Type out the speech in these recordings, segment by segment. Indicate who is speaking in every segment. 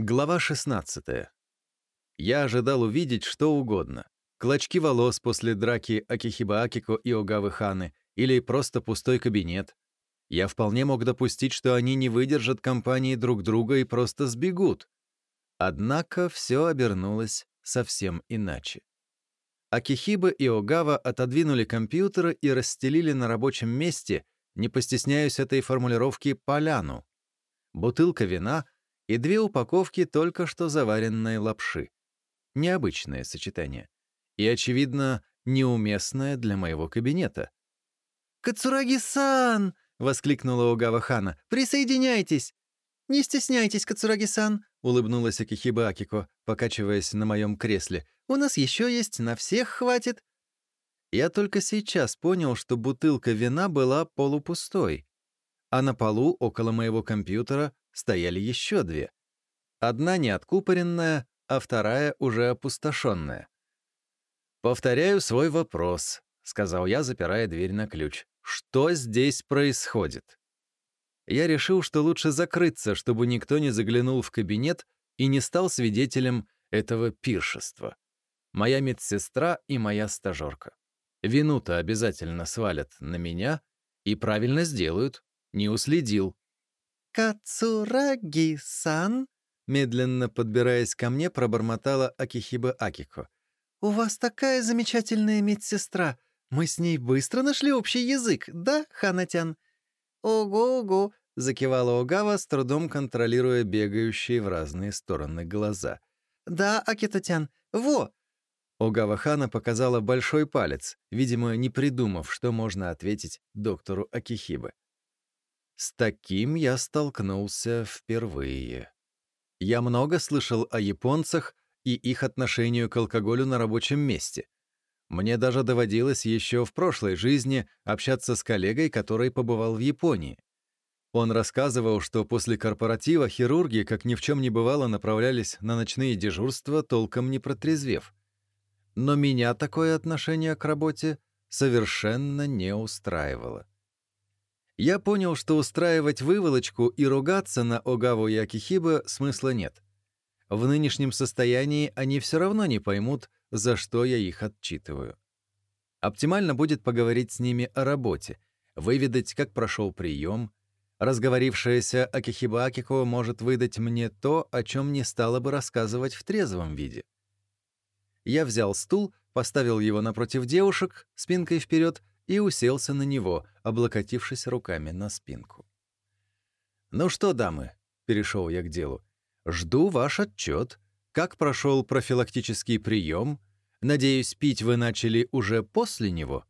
Speaker 1: Глава 16. Я ожидал увидеть что угодно. Клочки волос после драки Акихиба Акико и Огавы Ханы или просто пустой кабинет. Я вполне мог допустить, что они не выдержат компании друг друга и просто сбегут. Однако все обернулось совсем иначе. Акихиба и Огава отодвинули компьютеры и расстелили на рабочем месте, не постесняюсь этой формулировки, поляну. Бутылка вина — и две упаковки только что заваренной лапши. Необычное сочетание. И, очевидно, неуместное для моего кабинета.
Speaker 2: «Кацураги-сан!» — воскликнула Огава Хана. «Присоединяйтесь!» «Не стесняйтесь, Кацураги-сан!» — улыбнулась Акихиба Акико, покачиваясь на моем кресле. «У нас еще есть, на всех хватит!» Я только сейчас понял, что бутылка вина была полупустой, а на полу около моего компьютера стояли еще две. Одна неоткупоренная, а вторая уже опустошенная. «Повторяю свой вопрос», — сказал я, запирая дверь на ключ. «Что здесь происходит?» Я решил, что лучше закрыться, чтобы никто не заглянул в кабинет и не стал свидетелем этого пиршества. Моя медсестра и моя стажерка. Вину-то обязательно свалят на меня и правильно сделают. Не уследил. «Кацураги-сан?» Медленно подбираясь ко мне, пробормотала Акихиба Акико. «У вас такая замечательная медсестра. Мы с ней быстро нашли общий язык, да, Ханатян?» «Ого-ого!» — закивала Огава, с трудом контролируя бегающие в разные стороны глаза. «Да, Акитотян, во!»
Speaker 1: Огава Хана показала большой палец, видимо, не придумав, что можно ответить доктору Акихибы. С таким я столкнулся впервые. Я много слышал о японцах и их отношению к алкоголю на рабочем месте. Мне даже доводилось еще в прошлой жизни общаться с коллегой, который побывал в Японии. Он рассказывал, что после корпоратива хирурги, как ни в чем не бывало, направлялись на ночные дежурства, толком не протрезвев. Но меня такое отношение к работе совершенно не устраивало. Я понял, что устраивать выволочку и ругаться на Огаву и Акихиба смысла нет. В нынешнем состоянии они все равно не поймут, за что я их отчитываю. Оптимально будет поговорить с ними о работе, выведать, как прошел прием. Разговорившаяся Акихиба Акико может выдать мне то, о чем не стала бы рассказывать в трезвом виде. Я взял стул, поставил его напротив девушек, спинкой вперед, и уселся на него, облокотившись руками на спинку. «Ну что, дамы?» — перешел я к делу. «Жду ваш отчет. Как прошел профилактический прием? Надеюсь, пить вы начали уже после него?»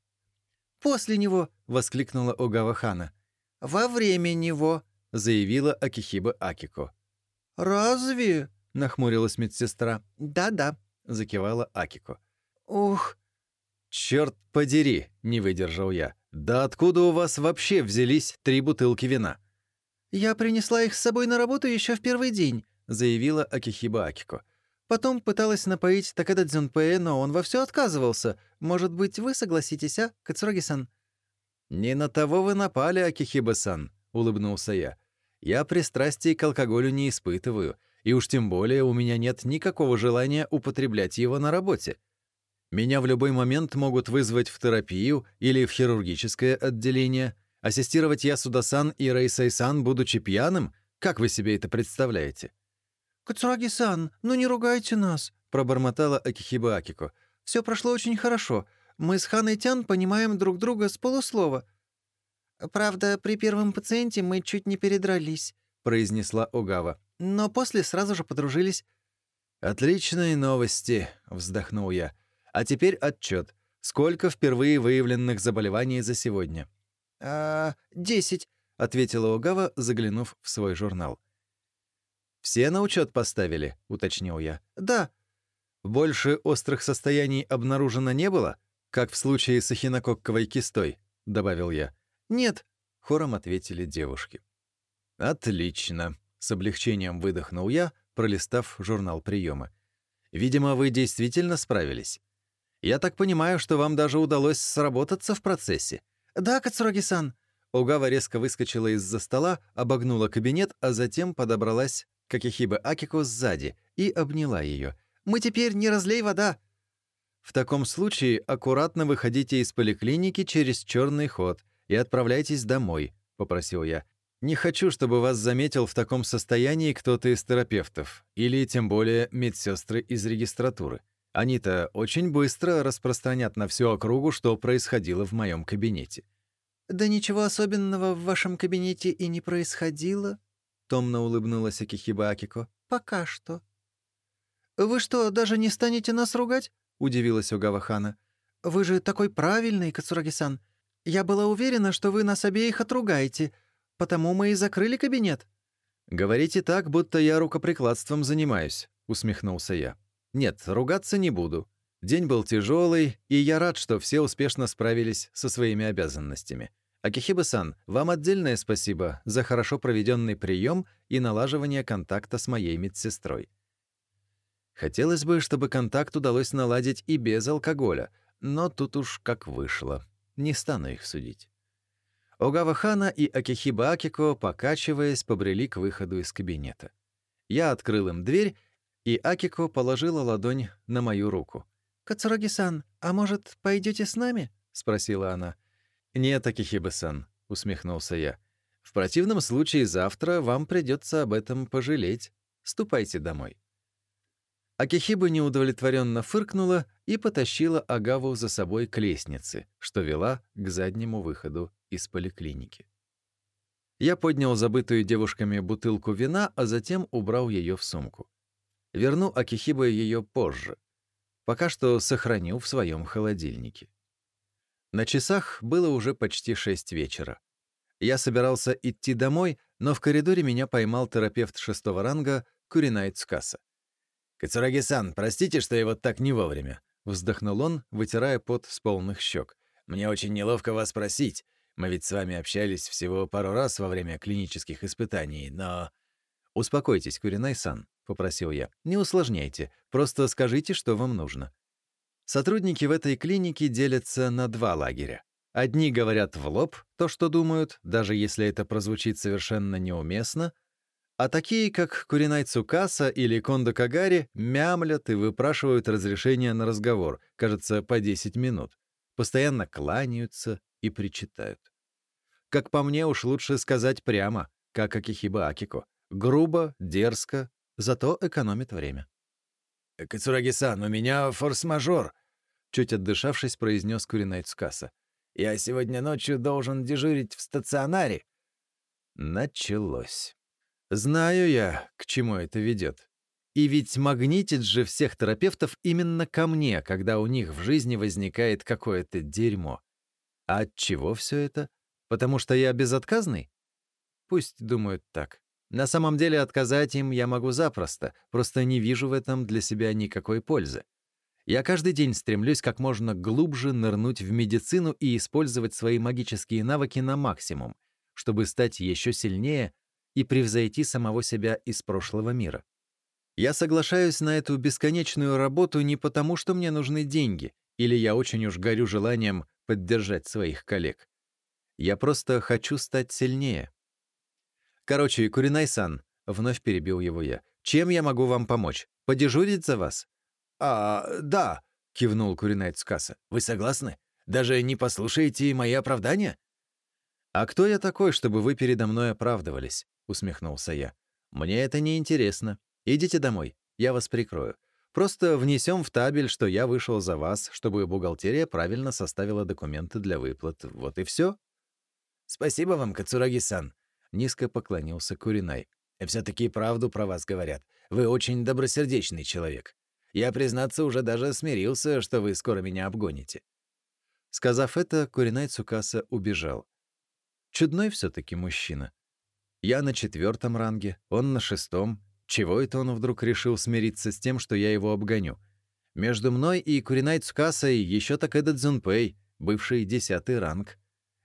Speaker 2: «После него!» — воскликнула Огава Хана. «Во время него!» — заявила Акихиба Акико. «Разве?» — нахмурилась медсестра. «Да-да», — закивала Акико.
Speaker 1: «Ух, «Черт подери!» — не выдержал я. «Да откуда у вас вообще взялись три бутылки вина?»
Speaker 2: «Я принесла их с собой на работу еще в первый день», — заявила Акихиба Акико. «Потом пыталась напоить Такада Дзюнпэя, но он вовсю отказывался. Может быть, вы согласитесь, а, Кацураги-сан?»
Speaker 1: «Не на того вы напали, Акихиба-сан», — улыбнулся я. «Я пристрастий к алкоголю не испытываю, и уж тем более у меня нет никакого желания употреблять его на работе. Меня в любой момент могут вызвать в терапию или в хирургическое отделение. Ассистировать я Судасан и Рейсай-сан, будучи пьяным? Как вы себе это представляете?»
Speaker 2: «Кацураги-сан, ну не ругайте нас», — пробормотала Акихиба Акико. «Все прошло очень хорошо. Мы с Ханой Тян понимаем друг друга с полуслова». «Правда, при первом пациенте мы чуть не передрались», — произнесла Огава. «Но после сразу же подружились».
Speaker 1: «Отличные новости», — вздохнул я. А теперь отчет. Сколько впервые выявленных заболеваний за сегодня?
Speaker 2: «А, десять», — ответила Огава, заглянув в свой журнал.
Speaker 1: «Все на учет поставили?» — уточнил я.
Speaker 2: «Да».
Speaker 1: «Больше острых состояний обнаружено не было, как в случае с эхинококковой кистой?» — добавил я.
Speaker 2: «Нет», —
Speaker 1: хором ответили девушки. «Отлично», — с облегчением выдохнул я, пролистав журнал приема. «Видимо, вы действительно справились. Я так понимаю, что вам даже удалось сработаться в процессе.
Speaker 2: Да, Кацураги-сан.
Speaker 1: Огава резко выскочила из-за стола, обогнула кабинет, а затем подобралась Какихиба Акико сзади и обняла ее. «Мы теперь не разлей вода!» «В таком случае аккуратно выходите из поликлиники через черный ход и отправляйтесь домой», — попросил я. «Не хочу, чтобы вас заметил в таком состоянии кто-то из терапевтов, или тем более медсестры из регистратуры. Они-то очень быстро распространят на всю округу, что происходило в моем кабинете».
Speaker 2: «Да ничего особенного в вашем кабинете и не происходило», — томно улыбнулась Акихиба Акико. «Пока что». «Вы что, даже не станете нас ругать?» — удивилась Угавахана. «Вы же такой правильный, Кацураги-сан. Я была уверена, что вы нас обеих отругаете, потому мы и закрыли кабинет».
Speaker 1: «Говорите так, будто я рукоприкладством занимаюсь», — усмехнулся я. «Нет, ругаться не буду. День был тяжелый, и я рад, что все успешно справились со своими обязанностями. Акихиба-сан, вам отдельное спасибо за хорошо проведенный прием и налаживание контакта с моей медсестрой. Хотелось бы, чтобы контакт удалось наладить и без алкоголя, но тут уж как вышло. Не стану их судить. Огава Хана и Акихиба Акико, покачиваясь, побрели к выходу из кабинета. Я открыл им дверь, и Акико положила ладонь на мою руку.
Speaker 2: «Кацураги-сан, а может, пойдете с нами?» — спросила она.
Speaker 1: «Нет, Акихиба-сан», — усмехнулся я. «В противном случае завтра вам придется об этом пожалеть. Ступайте домой». Акихиба неудовлетворенно фыркнула и потащила Агаву за собой к лестнице, что вела к заднему выходу из поликлиники. Я поднял забытую девушками бутылку вина, а затем убрал ее в сумку. Верну Акихиба ее позже. Пока что сохраню в своем холодильнике. На часах было уже почти шесть вечера. Я собирался идти домой, но в коридоре меня поймал терапевт шестого ранга Куринай Цукаса.
Speaker 3: «Кацураги-сан, простите, что я вот так не вовремя», —
Speaker 1: вздохнул он, вытирая пот с полных щек.
Speaker 3: «Мне очень неловко вас спросить. Мы ведь с вами общались всего пару раз во время клинических испытаний, но...»
Speaker 1: «Успокойтесь, Куринай-сан», — попросил я. «Не усложняйте, просто скажите, что вам нужно». Сотрудники в этой клинике делятся на два лагеря. Одни говорят в лоб то, что думают, даже если это прозвучит совершенно неуместно — а такие, как Куринай Цукаса или Кондо Кагари, мямлят и выпрашивают разрешение на разговор, кажется, по 10 минут. Постоянно кланяются и причитают. Как по мне, уж лучше сказать прямо, как Акихиба Акико. Грубо, дерзко, зато экономит время.
Speaker 3: «Кацураги-сан, у меня форс-мажор», —
Speaker 1: чуть отдышавшись, произнес Куринай Цукаса.
Speaker 3: «Я сегодня ночью должен дежурить в стационаре».
Speaker 1: Началось. Знаю я, к чему это ведет. И ведь магнитит же всех терапевтов именно ко мне, когда у них в жизни возникает какое-то дерьмо. А от чего все это? Потому что я безотказный? Пусть думают так. На самом деле отказать им я могу запросто, просто не вижу в этом для себя никакой пользы. Я каждый день стремлюсь как можно глубже нырнуть в медицину и использовать свои магические навыки на максимум, чтобы стать еще сильнее и превзойти самого себя из прошлого мира. Я соглашаюсь на эту бесконечную работу не потому, что мне нужны деньги, или я очень уж горю желанием поддержать своих коллег. Я просто хочу стать сильнее. Короче, Куринай-сан, вновь перебил его я. Чем я могу вам помочь? Подежурить за вас?
Speaker 3: А, да, кивнул Куринай Цукаса. Вы согласны? Даже не послушаете мои оправдания?
Speaker 1: А кто я такой, чтобы вы передо мной оправдывались? усмехнулся я. Мне это не интересно. Идите домой, я вас прикрою. Просто внесем в табель, что я вышел за вас, чтобы бухгалтерия правильно составила документы для выплат. Вот и все.
Speaker 3: Спасибо вам, Кацураги-сан, низко поклонился Куринай. Все-таки правду про вас говорят. Вы очень добросердечный человек. Я, признаться, уже даже смирился, что вы скоро меня обгоните.
Speaker 1: Сказав это, Куринай Цукаса убежал. Чудной все-таки мужчина. Я на четвертом ранге, он на шестом. Чего это он вдруг решил смириться с тем, что я его обгоню? Между мной и Куринай Цукасой еще Такэда Дзюнпэй, бывший десятый ранг.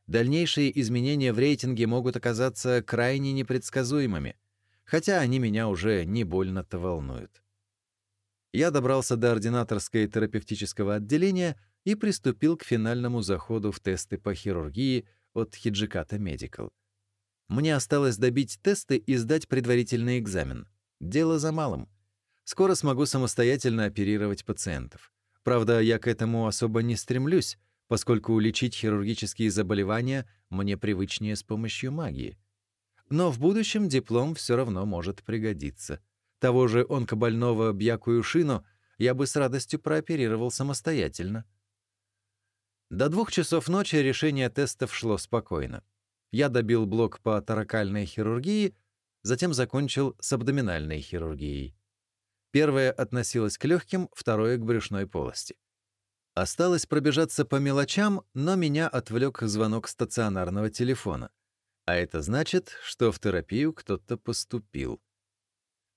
Speaker 1: Дальнейшие изменения в рейтинге могут оказаться крайне непредсказуемыми, хотя они меня уже не больно-то волнуют. Я добрался до ординаторской терапевтического отделения и приступил к финальному заходу в тесты по хирургии от Хиджиката Медикал. Мне осталось добить тесты и сдать предварительный экзамен. Дело за малым. Скоро смогу самостоятельно оперировать пациентов. Правда, я к этому особо не стремлюсь, поскольку лечить хирургические заболевания мне привычнее с помощью магии. Но в будущем диплом все равно может пригодиться. Того же онкобольного Бьяку Юшину я бы с радостью прооперировал самостоятельно. До двух часов ночи решение тестов шло спокойно. Я добил блок по таракальной хирургии, затем закончил с абдоминальной хирургией. Первое относилось к легким, второе — к брюшной полости. Осталось пробежаться по мелочам, но меня отвлек звонок стационарного телефона. А это значит, что в терапию кто-то поступил.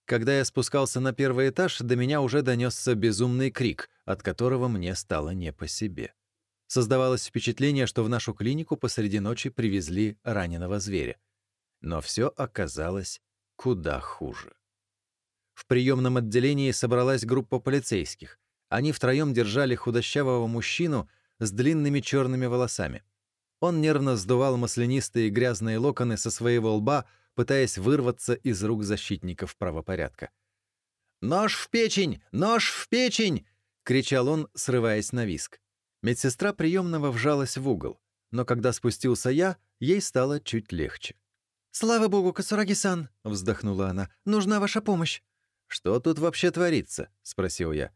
Speaker 1: Когда я спускался на первый этаж, до меня уже донесся безумный крик, от которого мне стало не по себе. Создавалось впечатление, что в нашу клинику посреди ночи привезли раненого зверя. Но все оказалось куда хуже. В приемном отделении собралась группа полицейских. Они втроем держали худощавого мужчину с длинными черными волосами. Он нервно сдувал маслянистые грязные локоны со своего лба, пытаясь вырваться из рук защитников правопорядка. «Нож в печень! Нож в печень!» — кричал он, срываясь на виск. Медсестра приемного вжалась в угол, но когда спустился я, ей стало чуть легче.
Speaker 2: «Слава богу, Касураги-сан!» — вздохнула она. «Нужна ваша помощь!»
Speaker 1: «Что тут вообще творится?» — спросил я.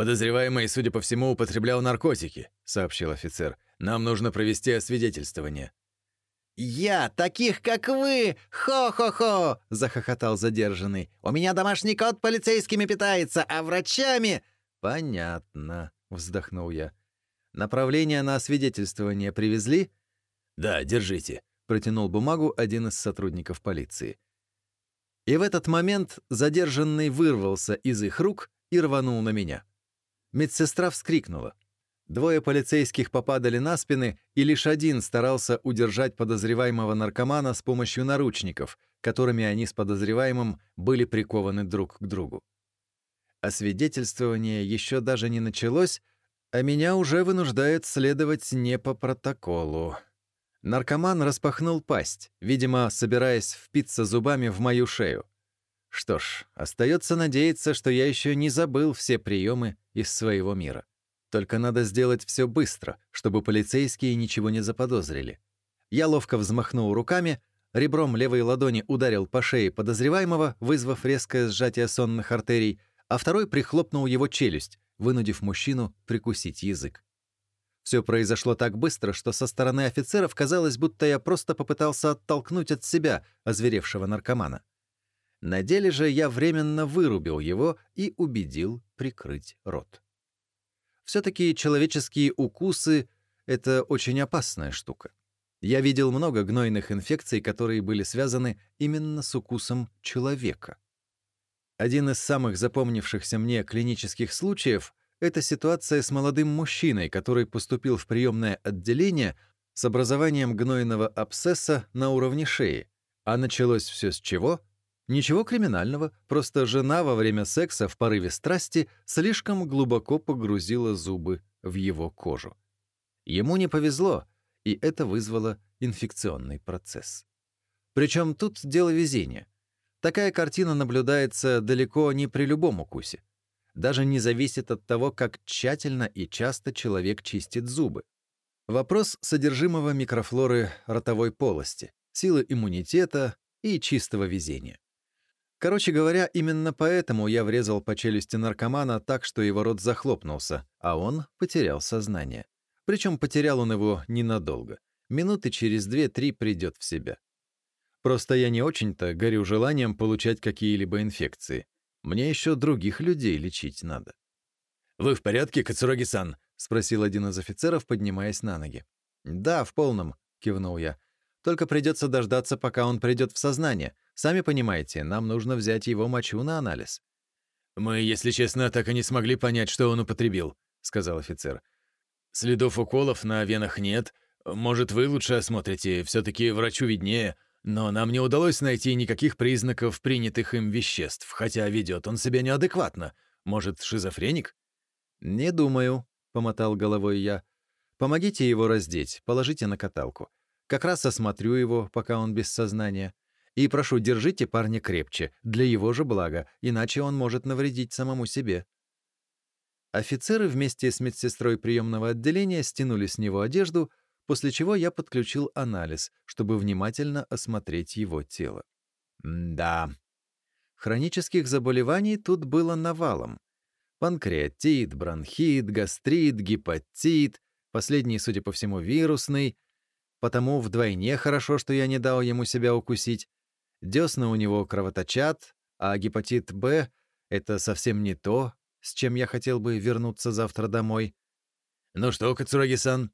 Speaker 3: «Подозреваемый, судя по всему, употреблял наркотики», — сообщил офицер. «Нам нужно провести освидетельствование».
Speaker 2: «Я таких, как вы! Хо-хо-хо!» — захохотал задержанный. «У меня домашний кот полицейскими питается, а врачами...»
Speaker 1: «Понятно», — вздохнул я. «Направление на освидетельствование привезли?»
Speaker 3: «Да, держите», —
Speaker 1: протянул бумагу один из сотрудников полиции. И в этот момент задержанный вырвался из их рук и рванул на меня. Медсестра вскрикнула. Двое полицейских попадали на спины, и лишь один старался удержать подозреваемого наркомана с помощью наручников, которыми они с подозреваемым были прикованы друг к другу. Освидетельствование еще даже не началось, а меня уже вынуждает следовать не по протоколу. Наркоман распахнул пасть, видимо, собираясь впиться зубами в мою шею. Что ж, остается надеяться, что я еще не забыл все приемы из своего мира. Только надо сделать все быстро, чтобы полицейские ничего не заподозрили. Я ловко взмахнул руками, ребром левой ладони ударил по шее подозреваемого, вызвав резкое сжатие сонных артерий, а второй прихлопнул его челюсть, вынудив мужчину прикусить язык. Все произошло так быстро, что со стороны офицеров казалось, будто я просто попытался оттолкнуть от себя озверевшего наркомана. На деле же я временно вырубил его и убедил прикрыть рот. Все-таки человеческие укусы — это очень опасная штука. Я видел много гнойных инфекций, которые были связаны именно с укусом человека. Один из самых запомнившихся мне клинических случаев это ситуация с молодым мужчиной, который поступил в приемное отделение с образованием гнойного абсцесса на уровне шеи. А началось все с чего? Ничего криминального, просто жена во время секса в порыве страсти слишком глубоко погрузила зубы в его кожу. Ему не повезло, и это вызвало инфекционный процесс. Причем тут дело везения. Такая картина наблюдается далеко не при любом укусе даже не зависит от того, как тщательно и часто человек чистит зубы. Вопрос содержимого микрофлоры ротовой полости, силы иммунитета и чистого везения. Короче говоря, именно поэтому я врезал по челюсти наркомана так, что его рот захлопнулся, а он потерял сознание. Причем потерял он его ненадолго. Минуты через две-три придет в себя. Просто я не очень-то горю желанием получать какие-либо инфекции. Мне еще других людей лечить надо.
Speaker 3: «Вы в порядке, Кацураги-сан?»
Speaker 1: — спросил один из офицеров, поднимаясь на ноги. «Да, в полном», — кивнул я. «Только придется дождаться, пока он придет в сознание. Сами понимаете, нам нужно взять его мочу на анализ».
Speaker 3: «Мы, если честно, так и не смогли понять, что он употребил», — сказал офицер. «Следов уколов на венах нет. Может, вы лучше осмотрите, все таки врачу виднее. Но нам не удалось найти никаких признаков принятых им веществ, хотя ведет он себя неадекватно. Может, шизофреник?
Speaker 1: «Не думаю», — помотал головой я. «Помогите его раздеть, положите на каталку. Как раз осмотрю его, пока он без сознания. И прошу, держите парня крепче, для его же блага, иначе он может навредить самому себе». Офицеры вместе с медсестрой приемного отделения стянули с него одежду, после чего я подключил анализ, чтобы внимательно осмотреть его тело. Да. Хронических заболеваний тут было навалом. Панкреатит, бронхит, гастрит, гепатит, последний, судя по всему, вирусный, потому вдвойне хорошо, что я не дал ему себя укусить. Десна у него кровоточат, а гепатит Б — это совсем не то, с чем я хотел бы вернуться завтра домой.
Speaker 3: «Ну что, Кацураги-сан?»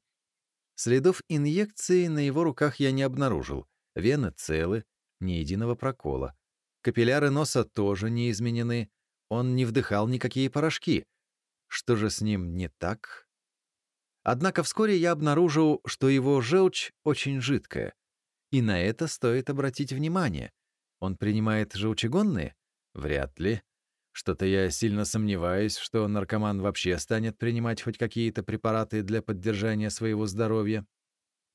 Speaker 1: Следов инъекции на его руках я не обнаружил. Вены целы, ни единого прокола. Капилляры носа тоже не изменены. Он не вдыхал никакие порошки. Что же с ним не так? Однако вскоре я обнаружил, что его желчь очень жидкая. И на это стоит обратить внимание. Он принимает желчегонные? Вряд ли. Что-то я сильно сомневаюсь, что наркоман вообще станет принимать хоть какие-то препараты для поддержания своего здоровья.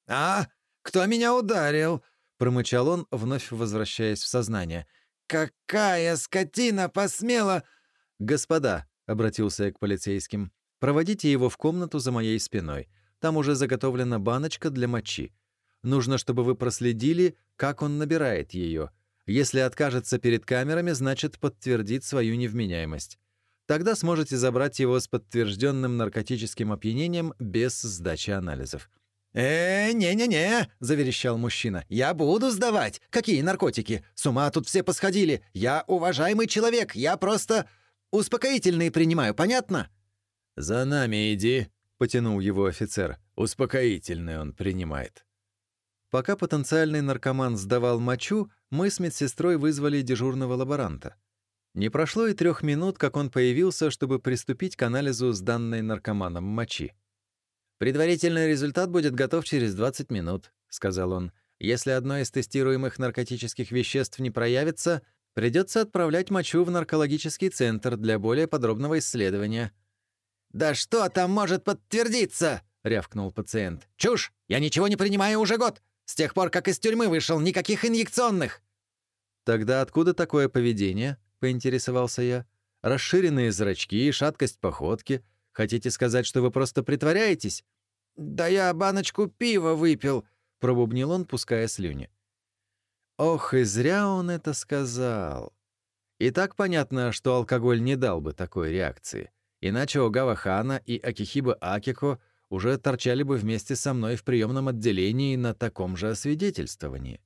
Speaker 3: «А, кто меня ударил?»
Speaker 1: — промычал он, вновь возвращаясь в сознание.
Speaker 3: «Какая скотина посмела...»
Speaker 1: «Господа», — обратился я к полицейским, — «проводите его в комнату за моей спиной. Там уже заготовлена баночка для мочи. Нужно, чтобы вы проследили, как он набирает ее. Если откажется перед камерами, значит, подтвердит свою невменяемость. Тогда сможете забрать его с подтвержденным наркотическим опьянением без сдачи анализов.
Speaker 3: «Э, не-не-не», — заверещал мужчина. «Я буду сдавать. Какие наркотики? С ума тут все посходили. Я уважаемый человек. Я просто успокоительные принимаю, понятно?»
Speaker 1: «За нами иди», — потянул его офицер. «Успокоительные он принимает». Пока потенциальный наркоман сдавал мочу, мы с медсестрой вызвали дежурного лаборанта. Не прошло и трех минут, как он появился, чтобы приступить к анализу сданной наркоманом мочи. «Предварительный результат будет готов через 20 минут», — сказал он. «Если одно из тестируемых наркотических веществ не проявится, придется отправлять мочу в наркологический центр для более подробного исследования».
Speaker 3: «Да что там может подтвердиться?» — рявкнул пациент. «Чушь! Я ничего не принимаю уже год! С тех пор, как из тюрьмы вышел, никаких инъекционных!»
Speaker 1: «Тогда откуда такое поведение?» — поинтересовался я. «Расширенные зрачки, шаткость походки. Хотите сказать, что вы просто притворяетесь?»
Speaker 3: «Да я баночку пива выпил», —
Speaker 1: пробубнил он, пуская слюни. Ох, и зря он это сказал. И так понятно, что алкоголь не дал бы такой реакции. Иначе Огава Хана и Акихиба Акико уже торчали бы вместе со мной в приемном отделении на таком же освидетельствовании.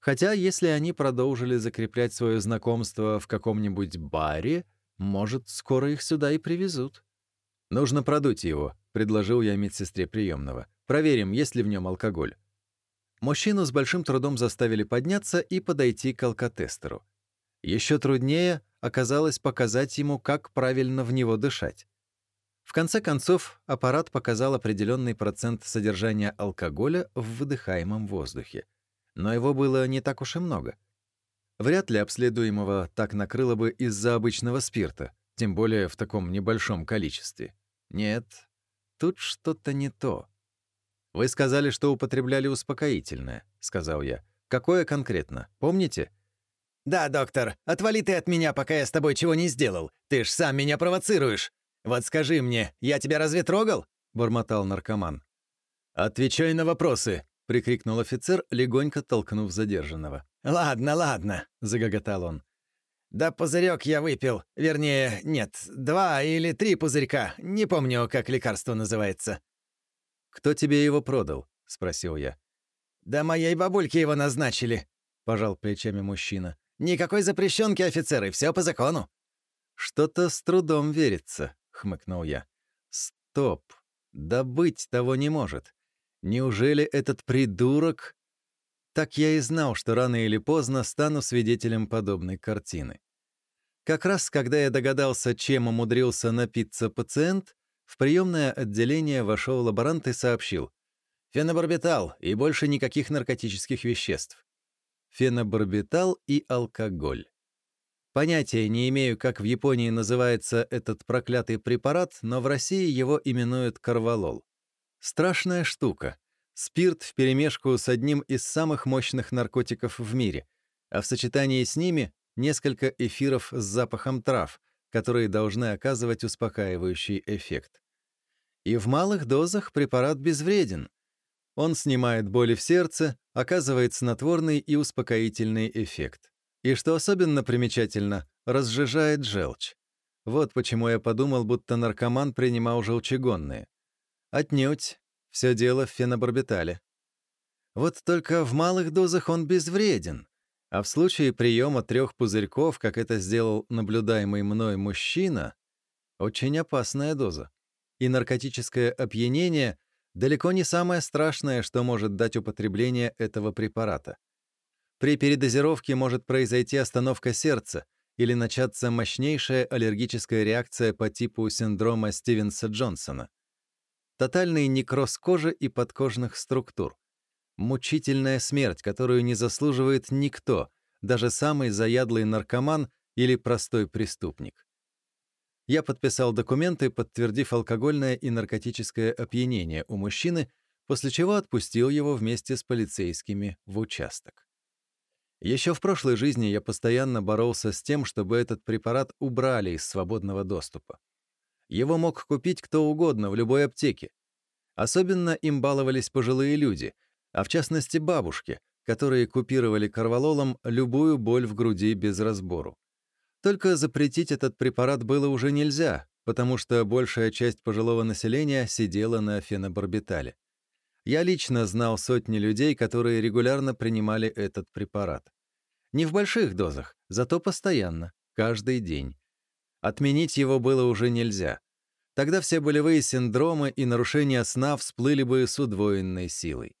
Speaker 1: Хотя, если они продолжили закреплять свое знакомство в каком-нибудь баре, может, скоро их сюда и привезут. «Нужно продуть его», — предложил я медсестре приемного. «Проверим, есть ли в нем алкоголь». Мужчину с большим трудом заставили подняться и подойти к алкотестеру. Еще труднее оказалось показать ему, как правильно в него дышать. В конце концов, аппарат показал определенный процент содержания алкоголя в выдыхаемом воздухе. Но его было не так уж и много. Вряд ли обследуемого так накрыло бы из-за обычного спирта, тем более в таком небольшом количестве. Нет, тут что-то не то. «Вы сказали, что употребляли успокоительное», — сказал я. «Какое конкретно? Помните?»
Speaker 3: «Да, доктор, отвали ты от меня, пока я с тобой чего не сделал. Ты ж сам меня провоцируешь. «Вот скажи мне, я тебя разве трогал?» — бормотал наркоман.
Speaker 1: «Отвечай на вопросы!» — прикрикнул офицер, легонько толкнув задержанного.
Speaker 3: «Ладно, ладно», — загоготал он. «Да пузырек я выпил. Вернее, нет, два или три пузырька. Не помню, как лекарство называется».
Speaker 1: «Кто тебе его продал?» — спросил я.
Speaker 3: «Да моей бабульке его назначили», — пожал плечами мужчина. «Никакой запрещенки, офицеры, все по закону».
Speaker 1: «Что-то с трудом верится», хмыкнул я. Стоп. Да быть того не может. Неужели этот придурок... Так я и знал, что рано или поздно стану свидетелем подобной картины. Как раз когда я догадался, чем умудрился напиться пациент, в приемное отделение вошел лаборант и сообщил. Фенобарбитал и больше никаких наркотических веществ. Фенобарбитал и алкоголь. Понятия не имею, как в Японии называется этот проклятый препарат, но в России его именуют карвалол. Страшная штука. Спирт вперемешку с одним из самых мощных наркотиков в мире. а в сочетании с ними несколько эфиров с запахом трав, которые должны оказывать успокаивающий эффект. И в малых дозах препарат безвреден. Он снимает боли в сердце, оказывает снотворный и успокоительный эффект. И что особенно примечательно, разжижает желчь. Вот почему я подумал, будто наркоман принимал желчегонные. Отнюдь. Все дело в фенобарбитале. Вот только в малых дозах он безвреден. А в случае приема трех пузырьков, как это сделал наблюдаемый мной мужчина, очень опасная доза. И наркотическое опьянение далеко не самое страшное, что может дать употребление этого препарата. При передозировке может произойти остановка сердца или начаться мощнейшая аллергическая реакция по типу синдрома Стивенса-Джонсона. Тотальный некроз кожи и подкожных структур. Мучительная смерть, которую не заслуживает никто, даже самый заядлый наркоман или простой преступник. Я подписал документы, подтвердив алкогольное и наркотическое опьянение у мужчины, после чего отпустил его вместе с полицейскими в участок. Еще в прошлой жизни я постоянно боролся с тем, чтобы этот препарат убрали из свободного доступа. Его мог купить кто угодно в любой аптеке. Особенно им баловались пожилые люди — а в частности бабушки, которые купировали корвалолом любую боль в груди без разбору. Только запретить этот препарат было уже нельзя, потому что большая часть пожилого населения сидела на фенобарбитале. Я лично знал сотни людей, которые регулярно принимали этот препарат. Не в больших дозах, зато постоянно, каждый день. Отменить его было уже нельзя. Тогда все болевые синдромы и нарушения сна всплыли бы с удвоенной силой.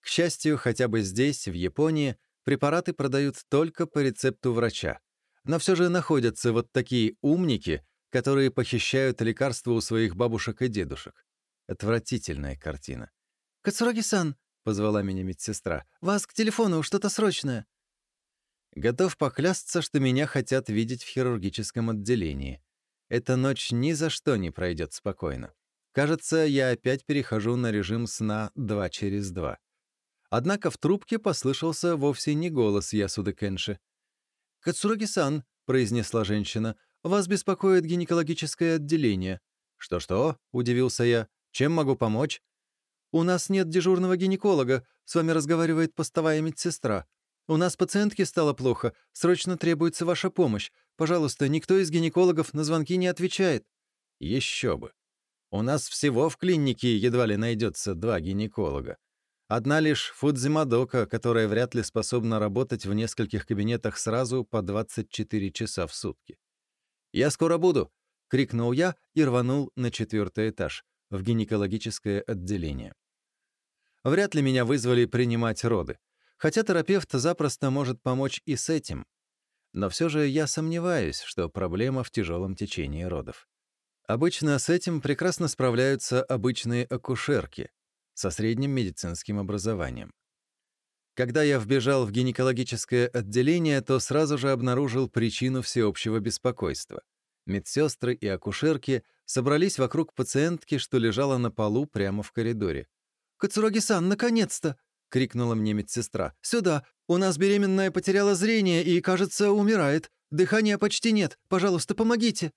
Speaker 1: К счастью, хотя бы здесь, в Японии, препараты продают только по рецепту врача. Но все же находятся вот такие умники, которые похищают лекарства у своих бабушек и дедушек. Отвратительная картина.
Speaker 2: «Кацураги-сан!» — позвала меня медсестра. «Вас к телефону, что-то срочное!»
Speaker 1: Готов поклясться, что меня хотят видеть в хирургическом отделении. Эта ночь ни за что не пройдет спокойно. Кажется, я опять перехожу на режим сна 2 через 2. Однако в трубке послышался вовсе не голос Ясуды Кенши.
Speaker 2: «Кацураги-сан», — произнесла женщина, — «вас беспокоит гинекологическое отделение».
Speaker 1: «Что-что?» — удивился я. «Чем могу помочь?»
Speaker 2: «У нас нет дежурного гинеколога. С вами разговаривает постовая медсестра. У нас пациентке стало плохо. Срочно требуется ваша помощь. Пожалуйста, никто из гинекологов на звонки не отвечает».
Speaker 1: «Еще бы. У нас всего в клинике едва ли найдется два гинеколога. Одна лишь Фудзимадока, которая вряд ли способна работать в нескольких кабинетах сразу по 24 часа в сутки. «Я скоро буду!» — крикнул я и рванул на четвертый этаж, в гинекологическое отделение. Вряд ли меня вызвали принимать роды, хотя терапевт запросто может помочь и с этим. Но все же я сомневаюсь, что проблема в тяжелом течении родов. Обычно с этим прекрасно справляются обычные акушерки, со средним медицинским образованием. Когда я вбежал в гинекологическое отделение, то сразу же обнаружил причину всеобщего беспокойства. Медсестры и акушерки собрались вокруг пациентки, что лежала на полу прямо в коридоре.
Speaker 2: «Кацураги-сан, наконец-то!» — крикнула мне медсестра. «Сюда! У нас беременная потеряла зрение и, кажется, умирает. Дыхания почти нет. Пожалуйста, помогите!»